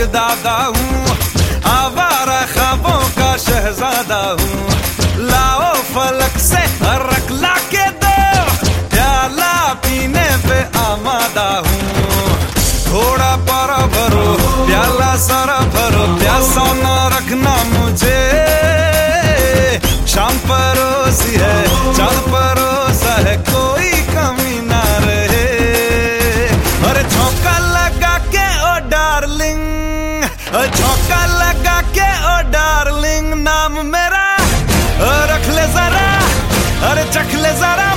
आबादा हूँ। आवारा खाबों का शहजादा हूँ। लाओ फलक से हरक ला के दो। प्याला पीने पे आमादा हूँ। थोड़ा पारा भरो, प्याला सारा भरो, प्यासा मेरा रख ले जरा अरे चख ले जरा।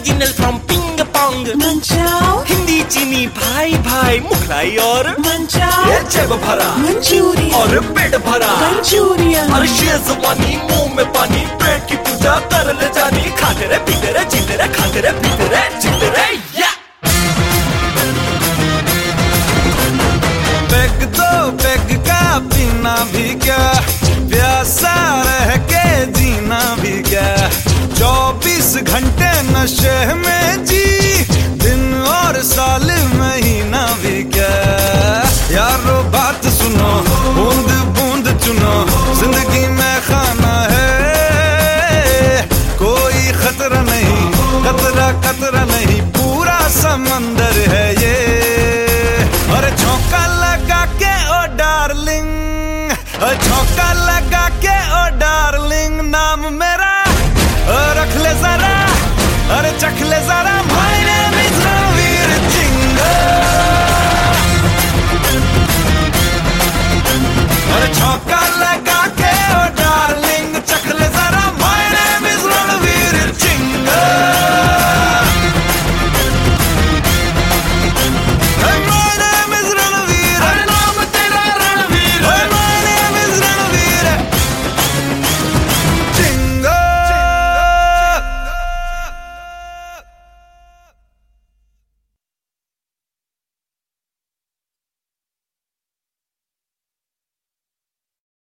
ओरिजिनल फ्रॉम पिंग पोंग मंचाओ हिंदी चीनी भाई भाई मुखलाई और मंचाओ जेब भरा मंचूरियन और पेट भरा मंचूरियन और शेजवानी मुँह में पानी पेट की पूजा कर ले जानी खाते रे पीते रे जीते रे खाते रे पीते रे जीते रे या पेग दो पेग का पीना भी क्या प्यासा रह के जीना भी क्या चौबीस घंटे नशे में जी, दिन और साल महीना भी क्या? यारो बात सुनो, बूंद बूंद चुनो, ज़िंदगी में खाना है। कोई खतरा नहीं, खतरा खतरा नहीं, पूरा समंदर है ये। और झोंका लगा के, ओ डार्लिंग झोंका लगा के